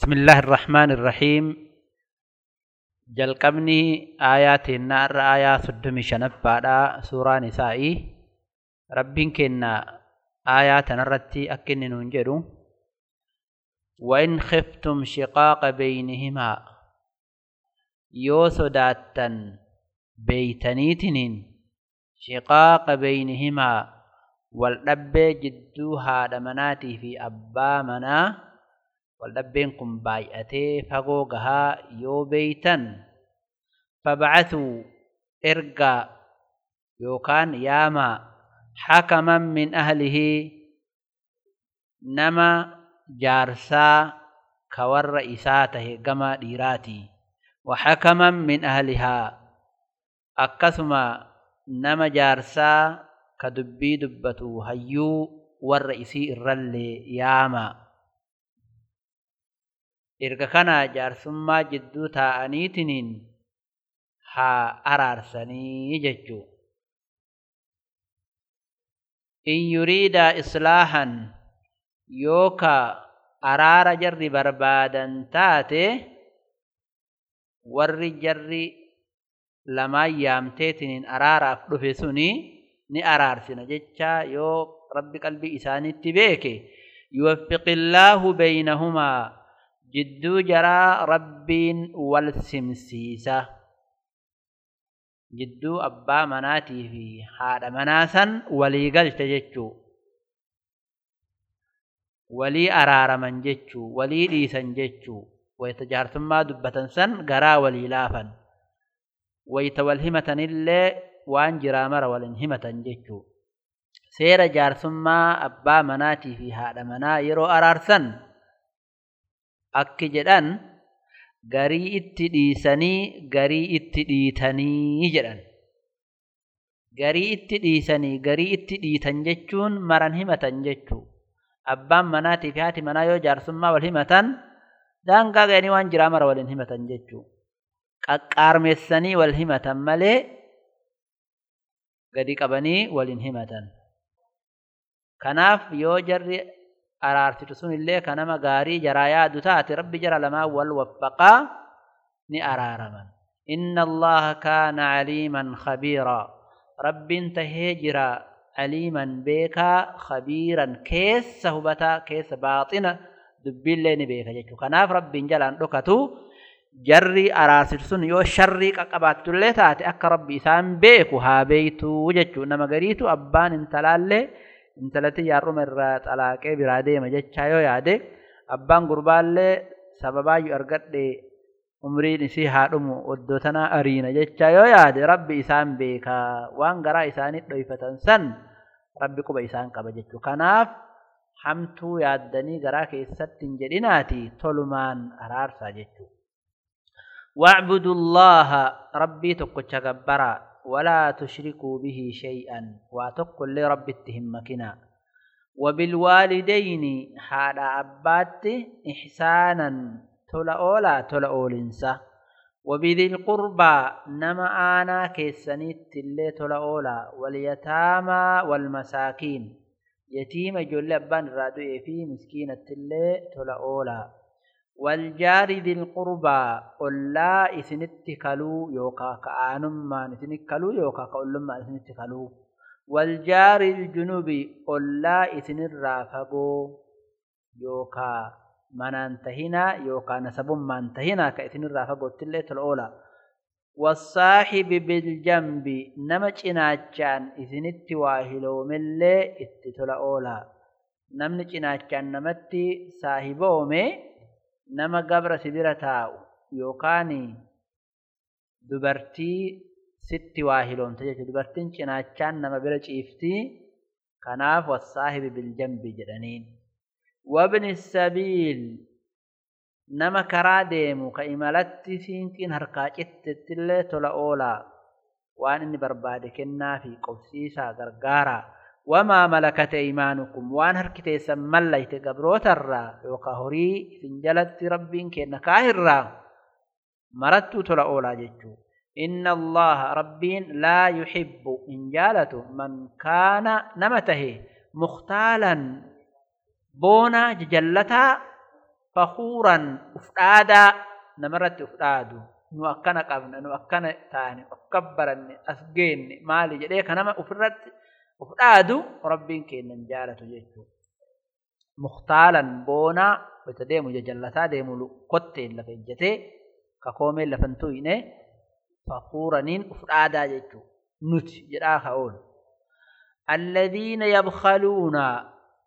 بسم الله الرحمن الرحيم. جل قمني آيات النار آيات الدمي شنب بعد سورة نسائي. ربين كنا آيات نرتي أكن ننجر وإن خفتم شقاق بينهما. يوسداتا بيتنيتنين شقاق بينهما. والنبي جدوها دمناتي في أبامنا gahaa yoo beeytan fabcathuu ergaa yookaan yaamaa hakaman min ahlihii nama jaarsaa ka warra isaa tahe gama dhiiraatii وحكما من أهلها أكثما نما جارسا كدبي دبتو هيو والرئيسي الرلي ياما erga kanaa jaarsummaa jidduu taa'aniitiniin haa araarsanii jechuu. In yuriidaa islaahan yookaa araara jarri barbaadan taate warri jarri lamaan yaamteetiniin araaraaf dhufe suni ni araarsina jecha yoo rabbi qalbii isaanitti beeke yuwaffiqillaahu baynahumaa jidduu jaraa rabbiin wal simsiisa jidduu abbaa manaatii fi haadha manaa san walii galcha jechuu walii araaraman jechuu walii dhiisan jechuu wayta jaarsummaa dubbatan san garaa walii laafan wayta wal himatanillee waan jiraa mara walin himatan jechuu seera jaarsummaa abbaa manaatii fi haadha manaa yeroo araarsan akki jedhan garii itti dhiisanii garii itti dhiitanii jedhan. Garii itti dhiisanii garii itti dhiitan jechuun maran himatan jechuu? Abbaan manaatii fi haati manaa yoo jaarsummaa wal himatan daangaa ga'anii waan jiraa mara waliin himatan jechuu? Qaqqaarmeessanii wal himatan malee gadi qabanii waliin himatan. Kanaaf yoo jarri araarsitu sun illee ka nama gaarii jaraa yaadu taate rabbi jara lamaan wal waffaqaa ni araaraman inna allaha kaana caliiman khabiiraa rabbiin tahee jira caliiman beekaa khabiiran keessa hubataa keessa baaxina dubbiillee ni beeka jechuudha. Kanaaf rabbiin jalaan dhokatu jarri araarsitu sun yoo sharrii qaqqabaattullee taate akka rabbi isaan beeku haa beeytuu jechuudha. Nama gariitu abbaan intalaallee intalatti yaarruma irraa xalaaqee biraa deema jechaa yoo yaade abbaan gurbaallee sababaayyuu argadhe umriin isii haa dhumu oddoo tanaa ariina jechaa yoo yaade rabbi isaan beeka waan garaa isaanii dhoyfatan san rabbi quba isaan qaba jechuudha. Kanaaf hamtuu yaaddanii garaa keessatti hin jedhinaati tolumaan araarsaa jechuudha. واعبدوا الله ربي تقوش جبرا ولا تشركوا به شيئا واتقوا لرب مكنا وبالوالدين حالا أبات إحسانا تلا أولا تلا أولنسا وبذي القربى نما آنا كيسانيت اللي تلا أولا واليتامى والمساكين. yatiima ijoollee abbaan irraa du'ee fi miskiinattillee tola oolaa waljaari dilqurbaa ollaa isinitti kaluu yookaa ka aanummaan isinitti kaluu yookaa ka ollummaan isinitti kaluu waljaari iljunubi ollaa isinirraa fagoo yookaa manaan tahinaa yookaa nasabummaan tahinaa ka isinirraa fagoottillee tola oolaa والصاحب بالجنب نما cinachaan isinitti waa hiloomillee itti tola oolaa namni cinachaan namatti saahiboome nama gabra sibira taa'u yookaan dubartii sitti waa hiloomte jechuudha. Dubartiin cinachaan nama bira ciiftii kanaaf wassaahibi biljambi jedhaniin. Wabni sabiil nama karaa deemu ka imalatti siinqiin harkaa cittettillee tola oolaa. Waan inni barbaade kennaa fi qobsiisaa gargaaraa وما ملكت إيمانكم وأن هركتي سملايت غبروتر وكهري تنجلت ربك نكاهر مرت تولا جيتو إن الله ربين لا يحب انجالته من كان نمته مختالا بونا ججلتا فخورا أفتادا. نمرت أفتادو. نو اكنا قبن نو اكنا ثاني أكبرني اسجين مالي جدي كانما أفرت وفتادو ربين كين نجالتو جيتو مختالا بونا وتديمو ججلتا ديمولو قطين لفجتي كاكومي لفنتو ينه فقورنين وفتادا جيتو. نت جدا خاول الذين يبخلون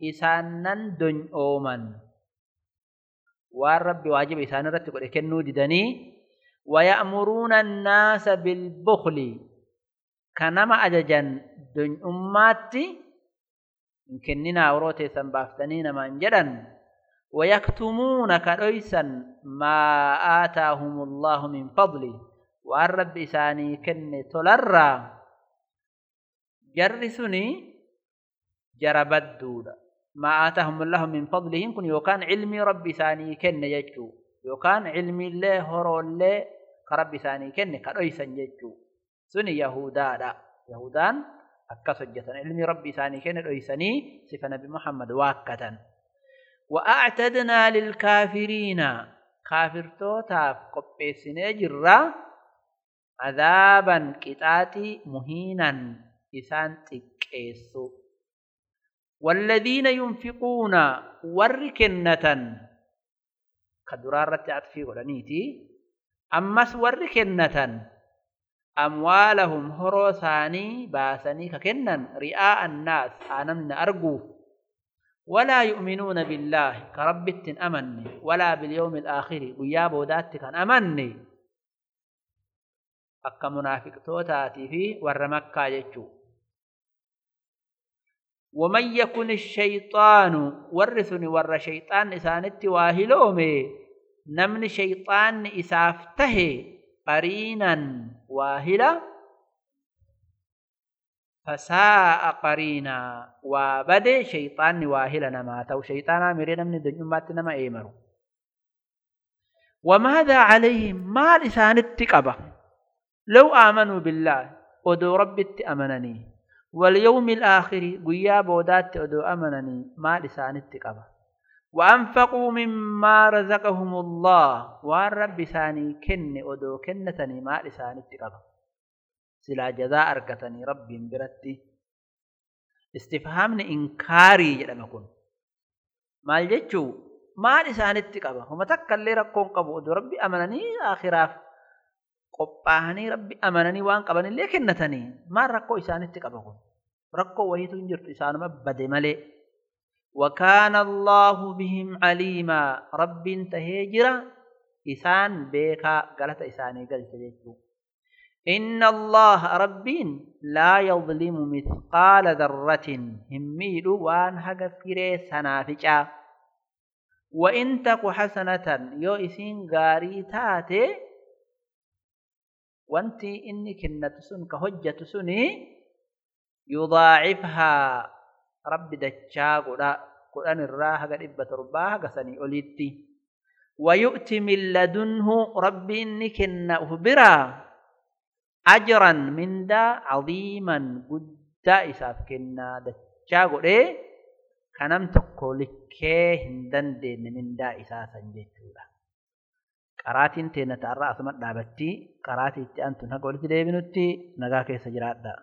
إسانن دن أومن. والرب واجب إسان رتك ولكنو ددني ويأمرون الناس بالبخل. كنما أججا دن أماتي كننا وروتي سنبافتنين من جدا ويكتمون كريسا ما آتاهم الله من فضله والرب إساني كن jarri suni jara badduudha maa aataahum allahu min fadlihin kun yookaan cilmii rabbi isaanii kenne jechuu yookaan cilmiillee horoollee ka rabbi isaanii kenne ka dhoysan jechuu yahudaadha yahudaan akkas hojjetan ilmii rabbi isaanii kenne dhoysanii sifa nabi muhammad waakkatan وأعتدنا للكافرين. كافر توتاف قبسني جرا عذابا كتاتي مهينا. إسان تكيسو. والذين ينفقون وركنة. كدرارة عطفي ولنيتي أمس وركنة. أموالهم هروساني باسني ككنن رئاء الناس آنمن أرجو ولا يؤمنون بالله كربت أمني. ولا باليوم الآخر ويابو ذات كان أمني. أكا منافق توتاتي في ورمكا يجو ومن يكن الشيطان ورثني ور شيطان إسانت واهلومي. نمن شيطان إسافته قرينا واهلا فساء قرينا وبدي شيطان واهلا تو شيطانا مرينا من دنيمات نما إيمرو. وماذا عليهم؟ ما لسان التقبة لو آمنوا بالله ودو ربي أمنني. واليوم الآخر قيا بودات ودو أمنني. ما لسان التقبة وأنفقوا مما رزقهم الله. والرب ثاني كن أدو كنتني ما لسان اتقضى سلا جزاء أرقتني ربي برتي استفهامني إنكاري جدما كن ما الججو ما لسان اتقضى هم تكالي ركون قبود ربي أمنني آخرا قبعني رب أمنني وأن قبني لكنتني ما ركو إسان اتقضى ركو وهي تنجر إسان ما بدي وكان الله بهم عليما. رب تهجرا إسان بيكا. قالت إساني قلت جيتو إن الله رب لا يظلم مثقال ذرة. هميل وان هق فري سنافجا. وإن تك حسنة يو إسين غاري تاتي. وانتي إني كنت كهجة سني. يضاعفها. rabbi dachaa godhaa kudhan irraa haga dhibba torbaa haga sanii oliitti wayu'ti min ladunhu rabbi inni kenna uf biraa ajran mindaa cadiiman guddaa isaaf kennaa dachaa godhee kanam tokko likkee hin dandeenye mindaa isaa san jechuudha. Qaraatiin teenna ta'arraa asuma dhaabattii qaraatii itti antun haga walitti deebinutti nagaa keessa jiraadha.